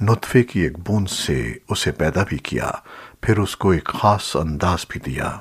نطفے کی ایک بوند سے اسے پیدا بھی کیا، پھر اس کو ایک خاص انداز بھی دیا۔